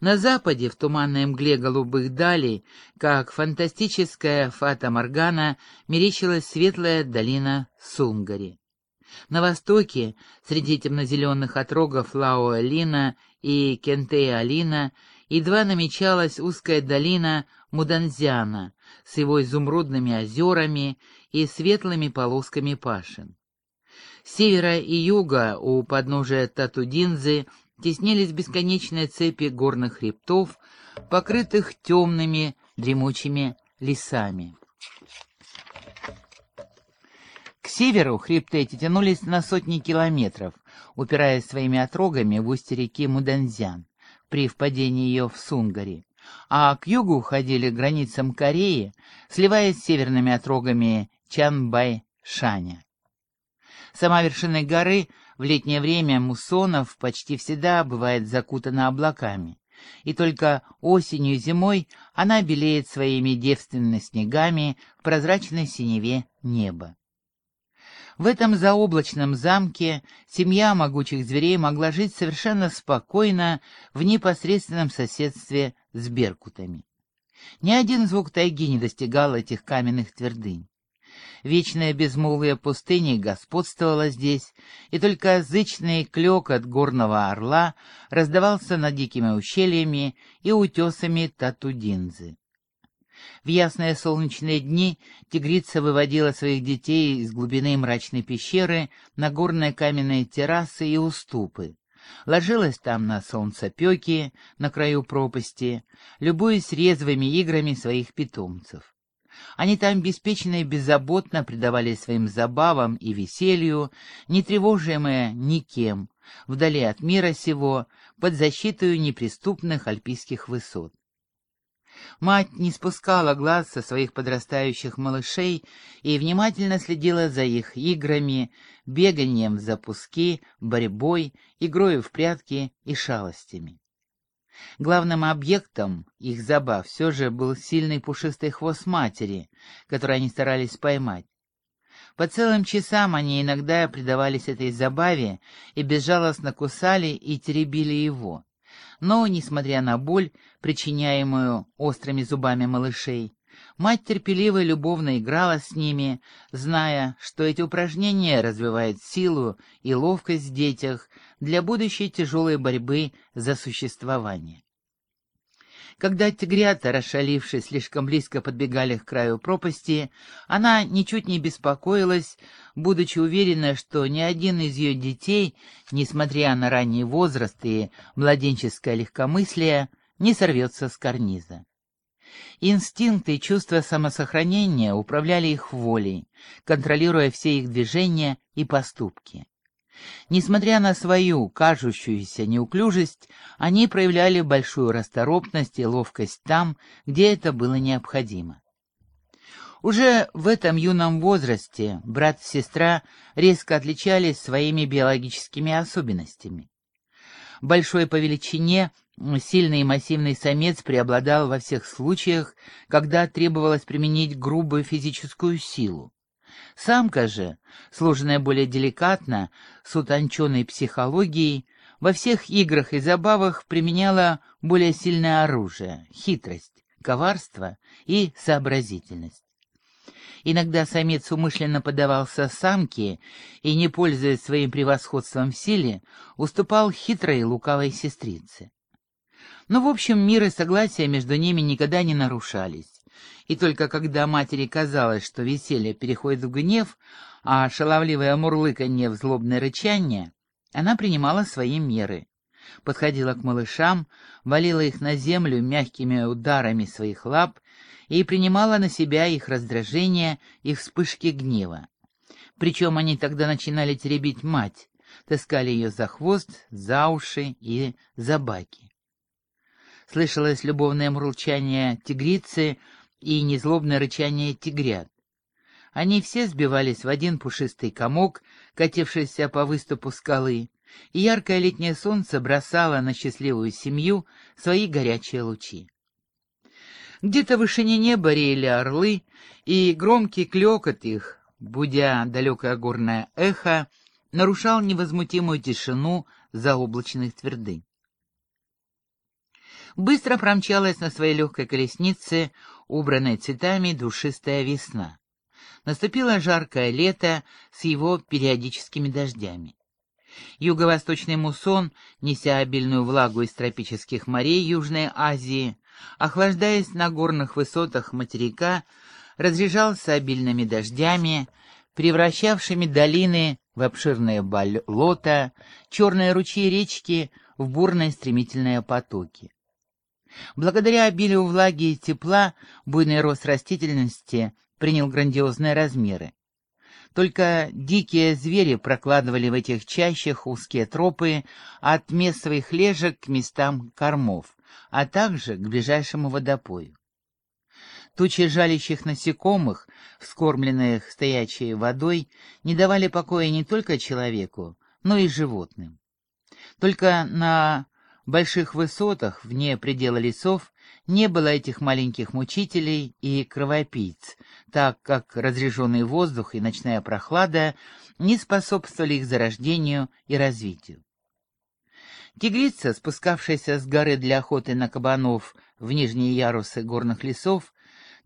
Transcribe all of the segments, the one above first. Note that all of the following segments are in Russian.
На западе, в туманной мгле голубых далей, как фантастическая фата Моргана, мерещилась светлая долина Сунгари. На востоке, среди темно-зеленых отрогов Лао-Алина и Кентея-Алина, едва намечалась узкая долина Муданзяна с его изумрудными озерами и светлыми полосками пашин. С севера и юга у подножия Татудинзы теснились бесконечные цепи горных хребтов, покрытых темными дремучими лесами. К северу хребты эти тянулись на сотни километров, упираясь своими отрогами в устье реки Муданзян при впадении ее в Сунгари, а к югу уходили к границам Кореи, сливаясь с северными отрогами Чанбай-Шаня. Сама вершина горы в летнее время муссонов почти всегда бывает закутана облаками, и только осенью и зимой она белеет своими девственными снегами в прозрачной синеве неба. В этом заоблачном замке семья могучих зверей могла жить совершенно спокойно в непосредственном соседстве с беркутами. Ни один звук тайги не достигал этих каменных твердынь. Вечное безмолвие пустыни господствовало здесь, и только зычный клёкот горного орла раздавался над дикими ущельями и утесами Татудинзы. В ясные солнечные дни тигрица выводила своих детей из глубины мрачной пещеры на горные каменные террасы и уступы. Ложилась там на солнцепеки на краю пропасти, любуясь резвыми играми своих питомцев. Они там беспечно и беззаботно предавались своим забавам и веселью, не тревожимые никем, вдали от мира сего, под защитой неприступных альпийских высот. Мать не спускала глаз со своих подрастающих малышей и внимательно следила за их играми, беганием в запуски, борьбой, игрой в прятки и шалостями. Главным объектом их забав все же был сильный пушистый хвост матери, который они старались поймать. По целым часам они иногда предавались этой забаве и безжалостно кусали и теребили его. Но, несмотря на боль, причиняемую острыми зубами малышей, мать терпеливо и любовно играла с ними, зная, что эти упражнения развивают силу и ловкость в детях для будущей тяжелой борьбы за существование. Когда тигрята, расшалившись, слишком близко подбегали к краю пропасти, она ничуть не беспокоилась, будучи уверена, что ни один из ее детей, несмотря на ранний возраст и младенческое легкомыслие, не сорвется с карниза. Инстинкты и чувство самосохранения управляли их волей, контролируя все их движения и поступки. Несмотря на свою кажущуюся неуклюжесть, они проявляли большую расторопность и ловкость там, где это было необходимо. Уже в этом юном возрасте брат и сестра резко отличались своими биологическими особенностями. Большой по величине, сильный и массивный самец преобладал во всех случаях, когда требовалось применить грубую физическую силу. Самка же, сложенная более деликатно, с утонченной психологией, во всех играх и забавах применяла более сильное оружие — хитрость, коварство и сообразительность. Иногда самец умышленно подавался самке и, не пользуясь своим превосходством в силе, уступал хитрой и лукавой сестрице. Но, в общем, мир и согласие между ними никогда не нарушались и только когда матери казалось, что веселье переходит в гнев, а шаловливое мурлыканье в злобное рычание, она принимала свои меры. Подходила к малышам, валила их на землю мягкими ударами своих лап и принимала на себя их раздражение и вспышки гнева. Причем они тогда начинали теребить мать, таскали ее за хвост, за уши и за баки. Слышалось любовное мурчание тигрицы, и незлобное рычание тигрят. Они все сбивались в один пушистый комок, катившийся по выступу скалы, и яркое летнее солнце бросало на счастливую семью свои горячие лучи. Где-то в вышине неба реяли орлы, и громкий клёкот их, будя далекое горное эхо, нарушал невозмутимую тишину заоблачных твердынь. Быстро промчалась на своей легкой колеснице, убранной цветами, душистая весна. Наступило жаркое лето с его периодическими дождями. Юго-восточный муссон, неся обильную влагу из тропических морей Южной Азии, охлаждаясь на горных высотах материка, разряжался обильными дождями, превращавшими долины в обширные болота, черные ручьи речки в бурные стремительные потоки. Благодаря обилию влаги и тепла буйный рост растительности принял грандиозные размеры. Только дикие звери прокладывали в этих чащах узкие тропы от мест своих лежек к местам кормов, а также к ближайшему водопою. Тучи жалящих насекомых, вскормленных стоячей водой, не давали покоя не только человеку, но и животным. Только на больших высотах, вне предела лесов, не было этих маленьких мучителей и кровопийц, так как разреженный воздух и ночная прохлада не способствовали их зарождению и развитию. Тигрица, спускавшаяся с горы для охоты на кабанов в нижние ярусы горных лесов,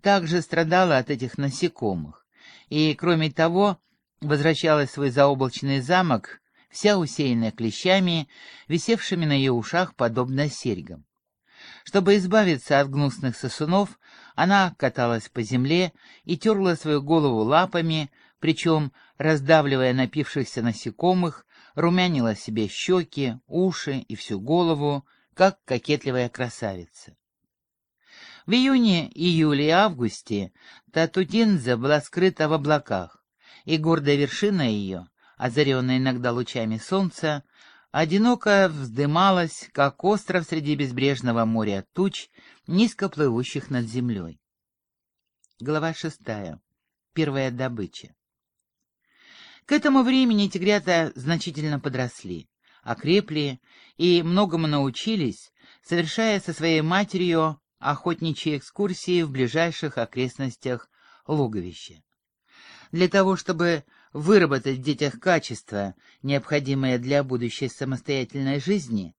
также страдала от этих насекомых, и, кроме того, возвращалась в свой заоблачный замок, вся усеянная клещами, висевшими на ее ушах подобно серьгам. Чтобы избавиться от гнусных сосунов, она каталась по земле и терла свою голову лапами, причем, раздавливая напившихся насекомых, румянила себе щеки, уши и всю голову, как кокетливая красавица. В июне, июле и августе Татутинза была скрыта в облаках, и гордая вершина ее, озаренная иногда лучами солнца, одиноко вздымалась, как остров среди безбрежного моря туч, низко плывущих над землей. Глава шестая. Первая добыча. К этому времени тигрята значительно подросли, окрепли и многому научились, совершая со своей матерью охотничьи экскурсии в ближайших окрестностях логовища. Для того, чтобы выработать в детях качества, необходимые для будущей самостоятельной жизни,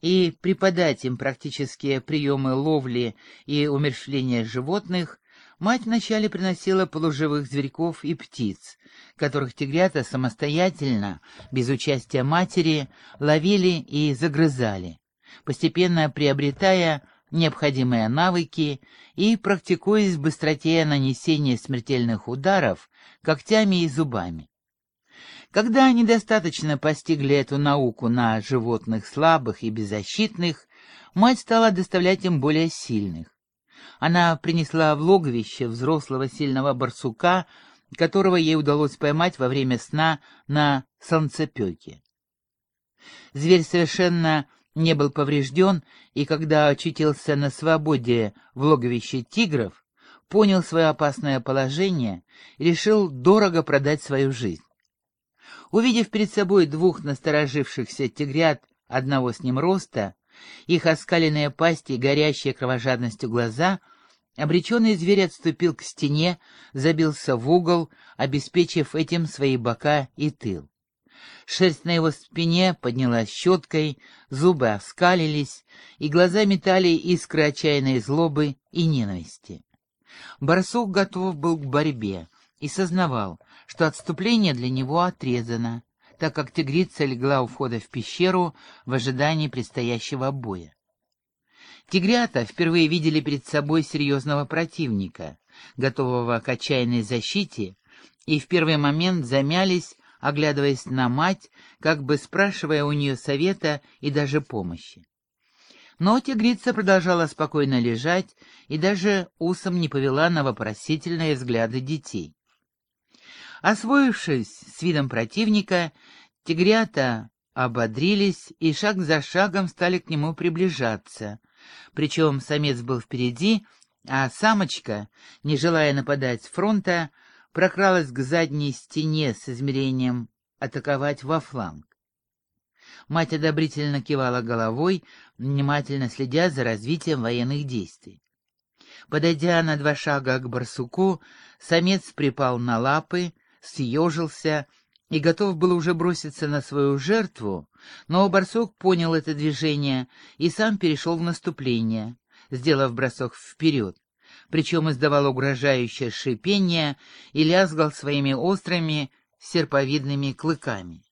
и преподать им практические приемы ловли и умерщвления животных, мать вначале приносила полуживых зверьков и птиц, которых тигрята самостоятельно, без участия матери, ловили и загрызали, постепенно приобретая необходимые навыки и практикуясь в быстроте нанесения смертельных ударов когтями и зубами. Когда они достаточно постигли эту науку на животных слабых и беззащитных, мать стала доставлять им более сильных. Она принесла в логовище взрослого сильного барсука, которого ей удалось поймать во время сна на солнцепеке. Зверь совершенно не был поврежден, и когда очутился на свободе в логовище тигров, понял свое опасное положение и решил дорого продать свою жизнь. Увидев перед собой двух насторожившихся тигрят одного с ним роста, их оскаленные пасти и горящие кровожадностью глаза, обреченный зверь отступил к стене, забился в угол, обеспечив этим свои бока и тыл. Шерсть на его спине поднялась щеткой, зубы оскалились, и глаза метали искры отчаянной злобы и ненависти. Барсук готов был к борьбе и сознавал, что отступление для него отрезано, так как тигрица легла у входа в пещеру в ожидании предстоящего боя. Тигрята впервые видели перед собой серьезного противника, готового к отчаянной защите, и в первый момент замялись, оглядываясь на мать, как бы спрашивая у нее совета и даже помощи. Но тигрица продолжала спокойно лежать и даже усом не повела на вопросительные взгляды детей. Освоившись с видом противника, тигрята ободрились и шаг за шагом стали к нему приближаться. Причем самец был впереди, а самочка, не желая нападать с фронта, прокралась к задней стене с измерением атаковать во фланг. Мать одобрительно кивала головой, внимательно следя за развитием военных действий. Подойдя на два шага к барсуку, самец припал на лапы, съежился и готов был уже броситься на свою жертву, но барсук понял это движение и сам перешел в наступление, сделав бросок вперед, причем издавал угрожающее шипение и лязгал своими острыми серповидными клыками.